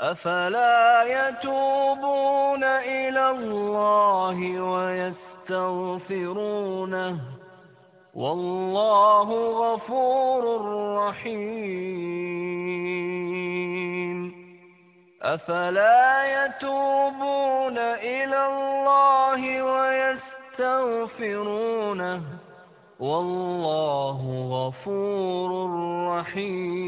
أفلا يتوبون إلى الله ويستغفرونه؟ والله غفور رحيم. أفلا يتوبون إلى الله ويستغفرونه؟ والله غفور رحيم.